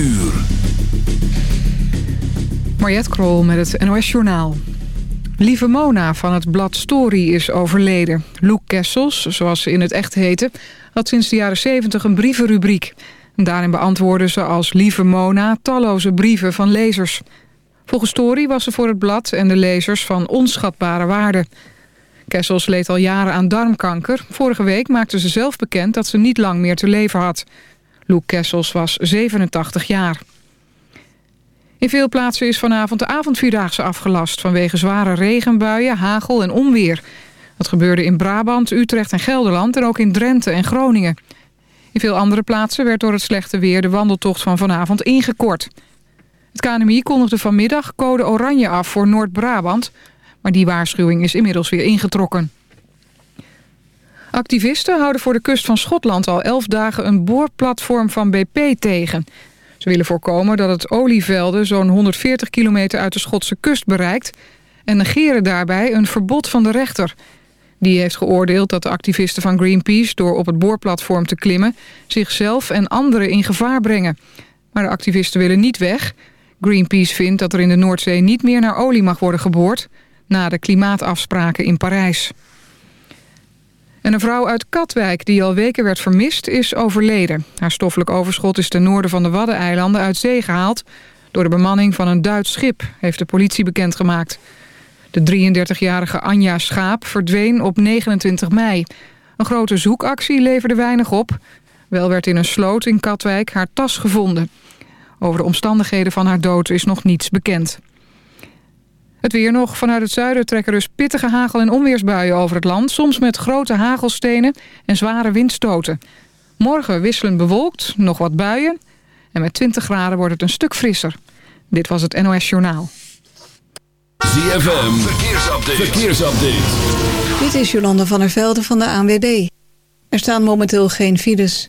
uur. Mariette Krol met het NOS Journaal. Lieve Mona van het blad Story is overleden. Loek Kessels, zoals ze in het echt heette... had sinds de jaren 70 een brievenrubriek. Daarin beantwoordde ze als Lieve Mona talloze brieven van lezers. Volgens Story was ze voor het blad en de lezers van onschatbare waarde. Kessels leed al jaren aan darmkanker. Vorige week maakte ze zelf bekend dat ze niet lang meer te leven had. Loek Kessels was 87 jaar. In veel plaatsen is vanavond de avondvierdaagse afgelast... vanwege zware regenbuien, hagel en onweer. Dat gebeurde in Brabant, Utrecht en Gelderland... en ook in Drenthe en Groningen. In veel andere plaatsen werd door het slechte weer... de wandeltocht van vanavond ingekort. Het KNMI kondigde vanmiddag code oranje af voor Noord-Brabant... maar die waarschuwing is inmiddels weer ingetrokken. Activisten houden voor de kust van Schotland al elf dagen... een boorplatform van BP tegen... Ze willen voorkomen dat het olievelden zo'n 140 kilometer uit de Schotse kust bereikt... en negeren daarbij een verbod van de rechter. Die heeft geoordeeld dat de activisten van Greenpeace... door op het boorplatform te klimmen... zichzelf en anderen in gevaar brengen. Maar de activisten willen niet weg. Greenpeace vindt dat er in de Noordzee niet meer naar olie mag worden geboord... na de klimaatafspraken in Parijs. En een vrouw uit Katwijk die al weken werd vermist is overleden. Haar stoffelijk overschot is ten noorden van de Waddeneilanden uit zee gehaald... door de bemanning van een Duits schip, heeft de politie bekendgemaakt. De 33-jarige Anja Schaap verdween op 29 mei. Een grote zoekactie leverde weinig op. Wel werd in een sloot in Katwijk haar tas gevonden. Over de omstandigheden van haar dood is nog niets bekend. Het weer nog. Vanuit het zuiden trekken dus pittige hagel- en onweersbuien over het land. Soms met grote hagelstenen en zware windstoten. Morgen wisselend bewolkt, nog wat buien. En met 20 graden wordt het een stuk frisser. Dit was het NOS Journaal. ZFM, verkeersupdate. verkeersupdate. Dit is Jolanda van der Velde van de ANWB. Er staan momenteel geen files.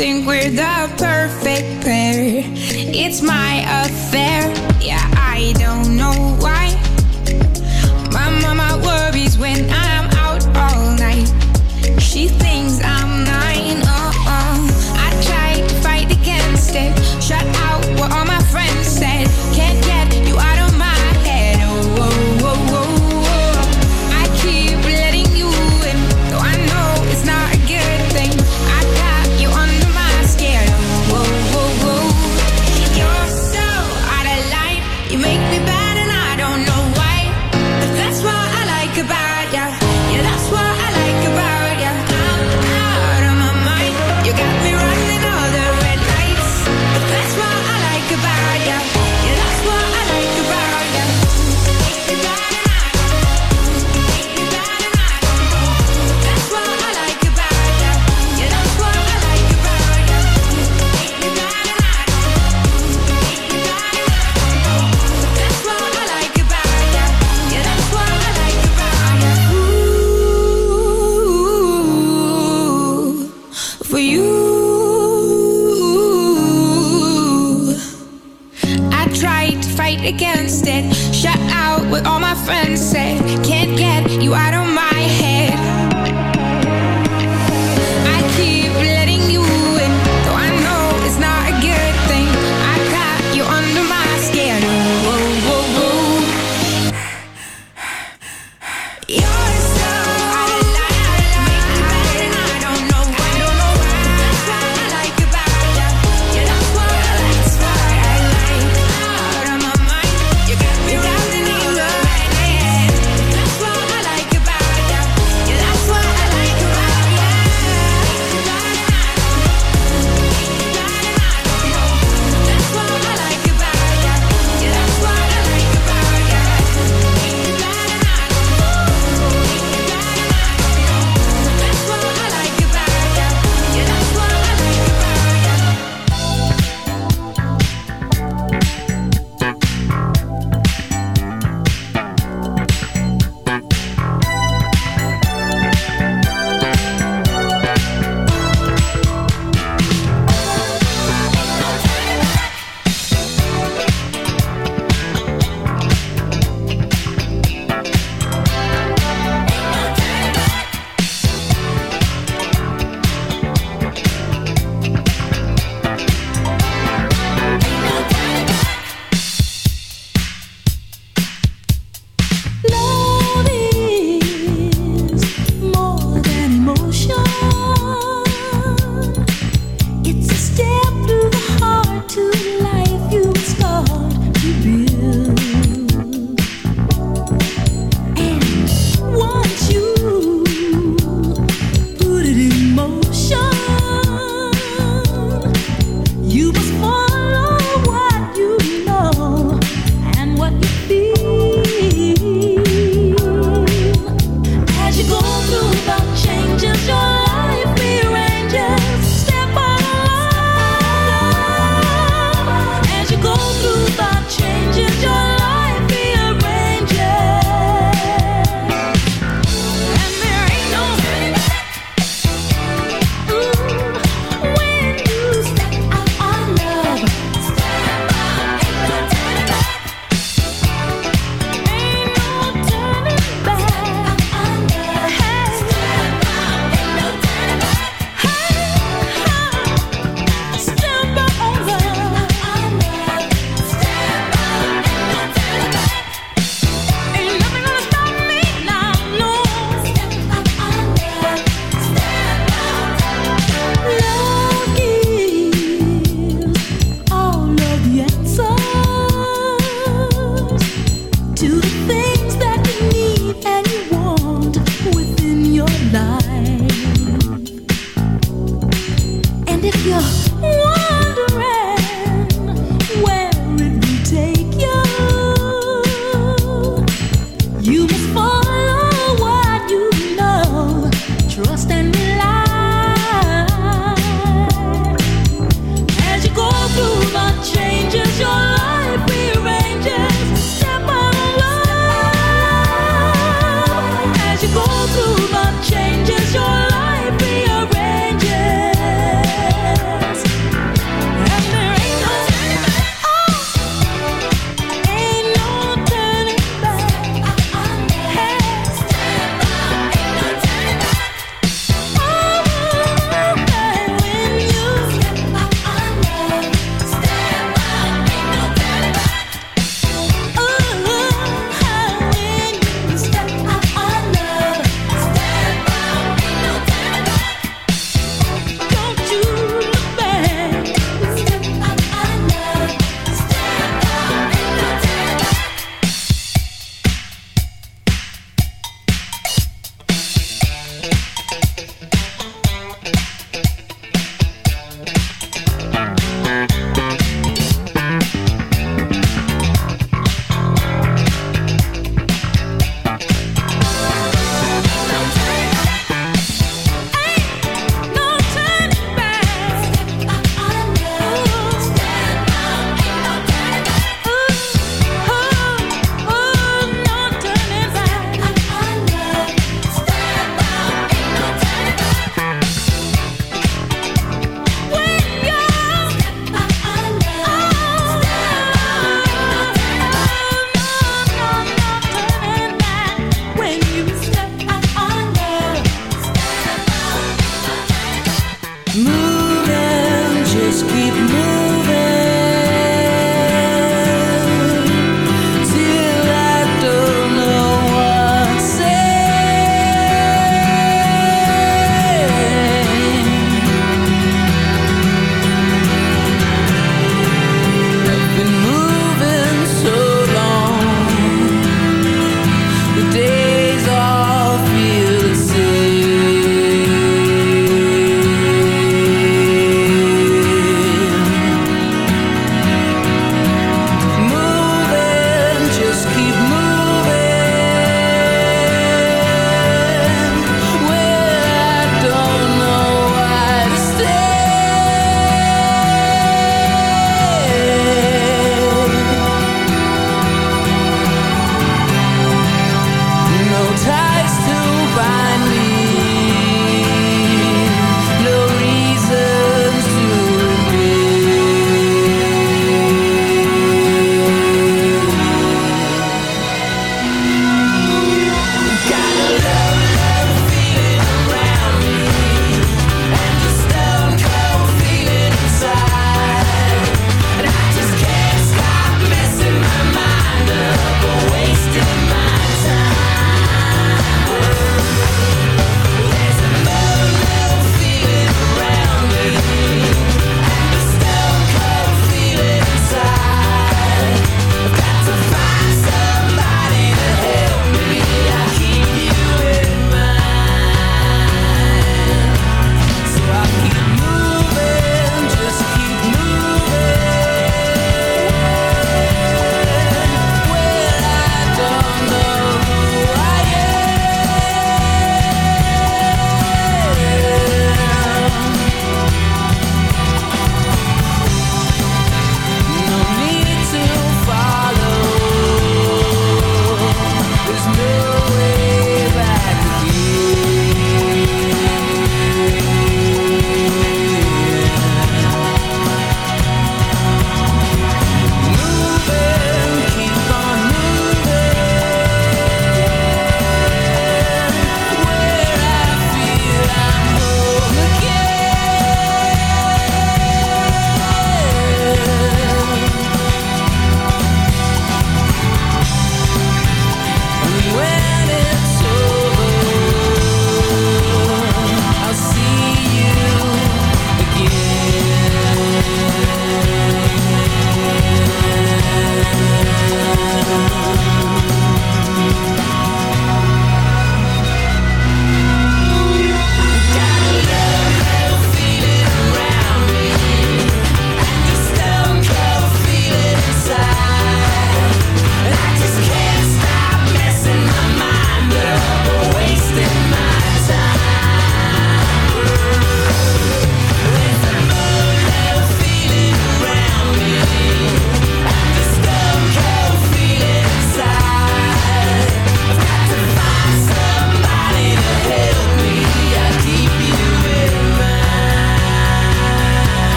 think we're the perfect pair. It's my affair. Yeah, I don't know why. My mama worries when I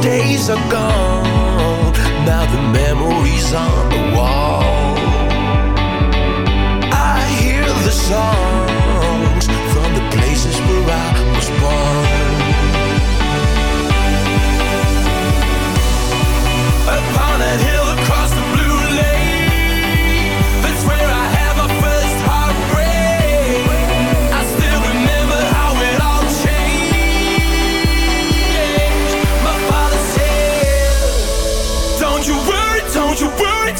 days are gone. Now the memories on the wall. I hear the songs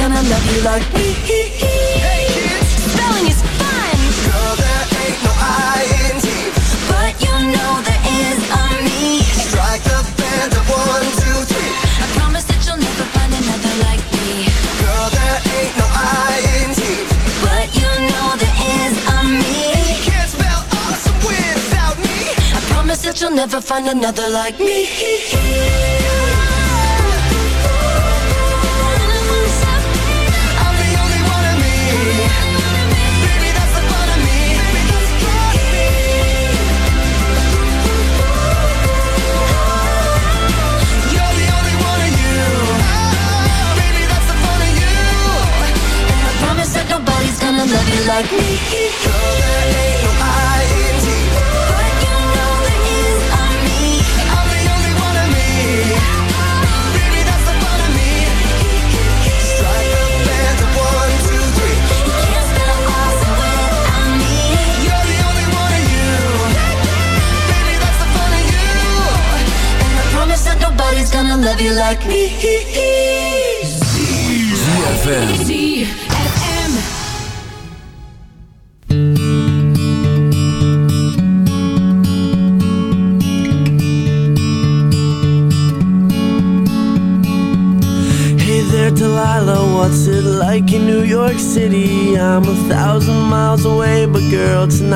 gonna love you like me. Hey kids, Spelling is fun, girl, there ain't no I in team. but you know there is a me. Strike the band of one, two, three. I promise that you'll never find another like me. Girl, there ain't no I in team. But you know there is a me. Can't spell awesome without me. I promise that you'll never find another like me.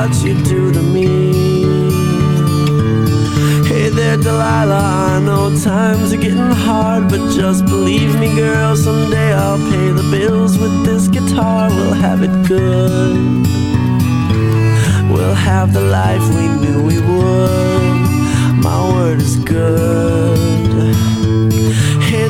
What you do to me. Hey there, Delilah. I know times are getting hard, but just believe me, girl. Someday I'll pay the bills with this guitar. We'll have it good. We'll have the life we knew we would. My word is good.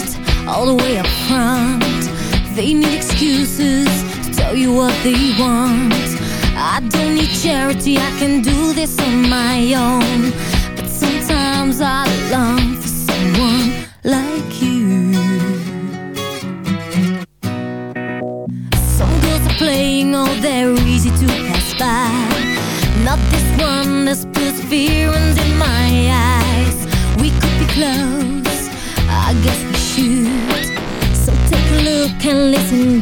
seat all the way up front. They need excuses to tell you what they want. I don't need charity, I can do this on my own. But sometimes I long for someone like you. Some girls are playing, oh they're easy to pass by. Not this one that's puts fear in my eyes. We could be close. listen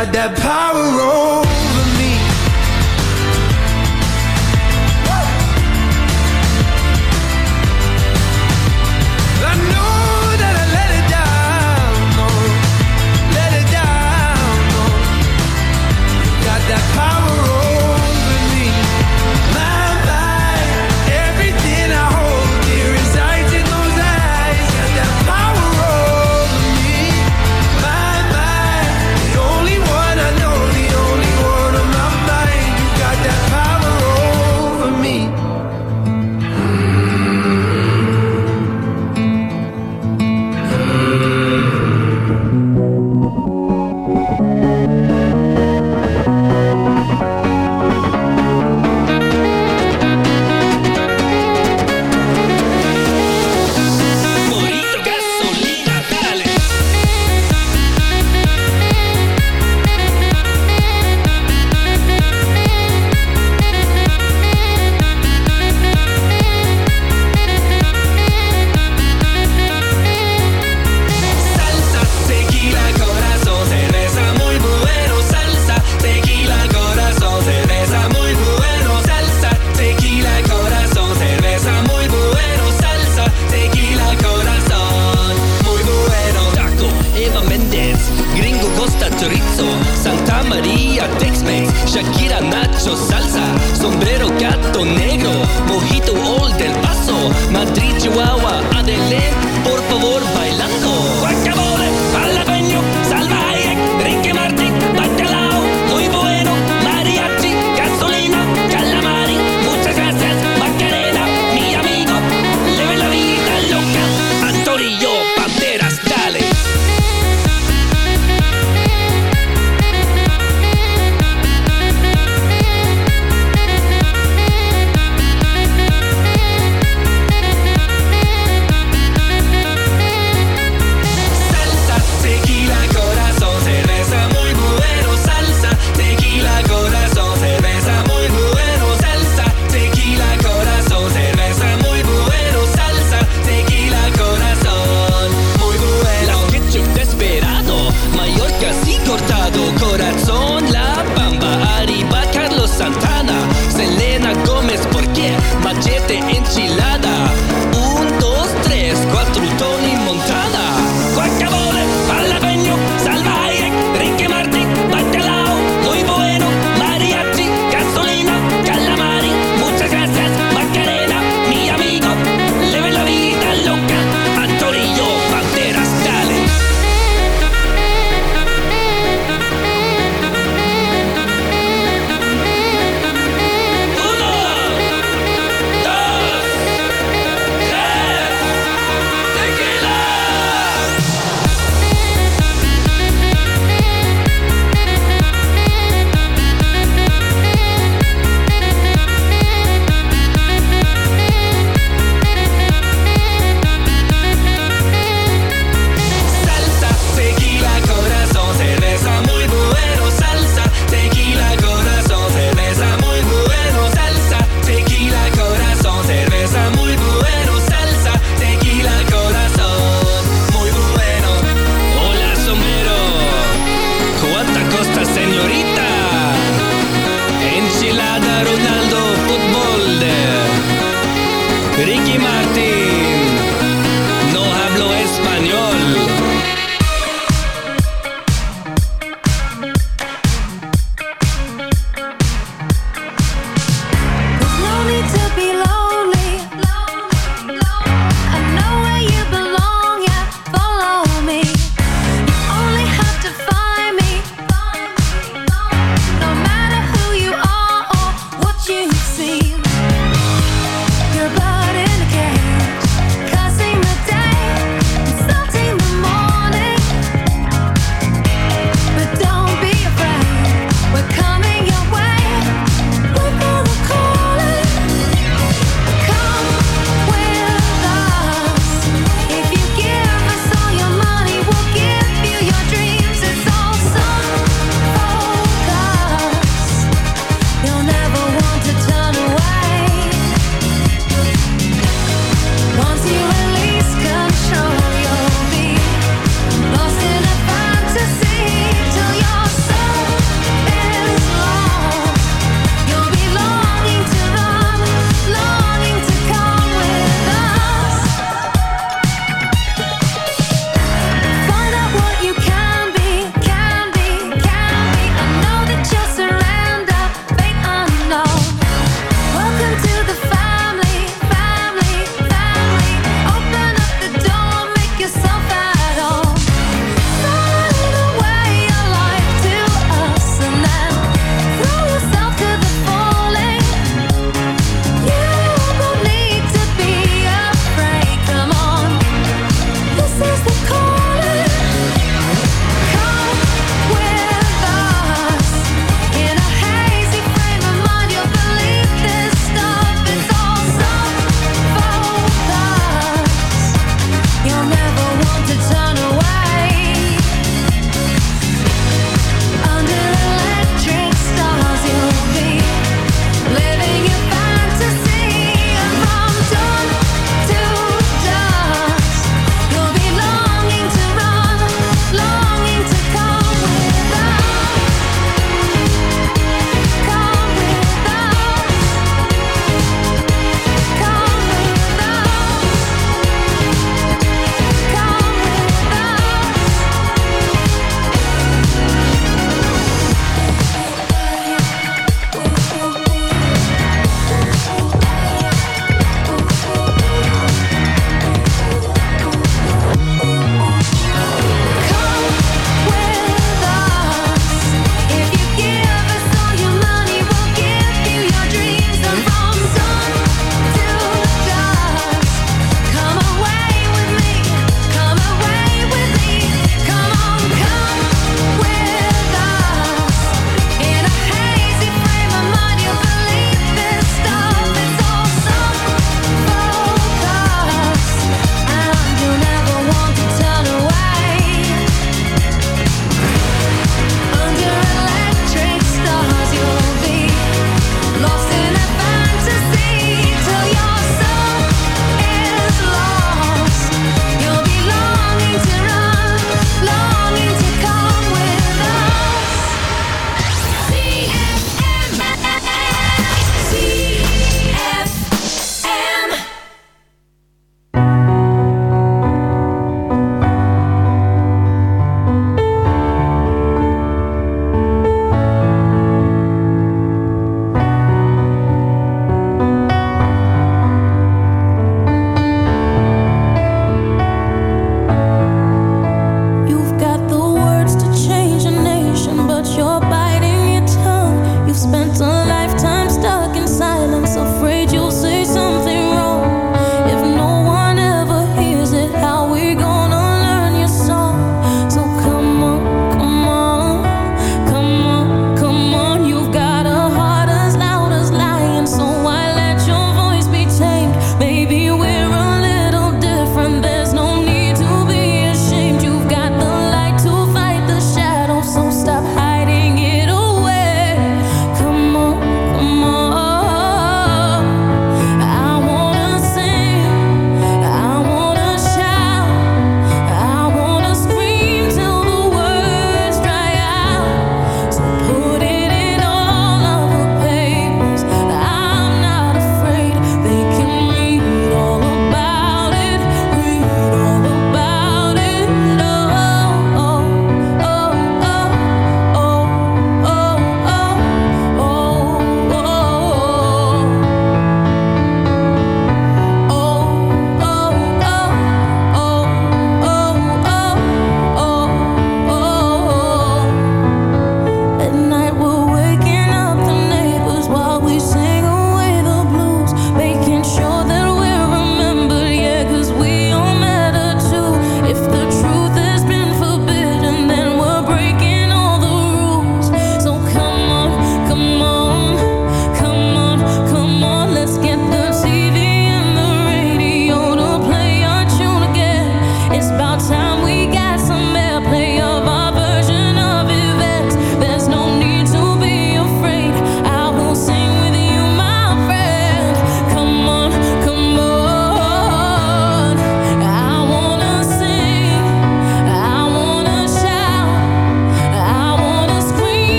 That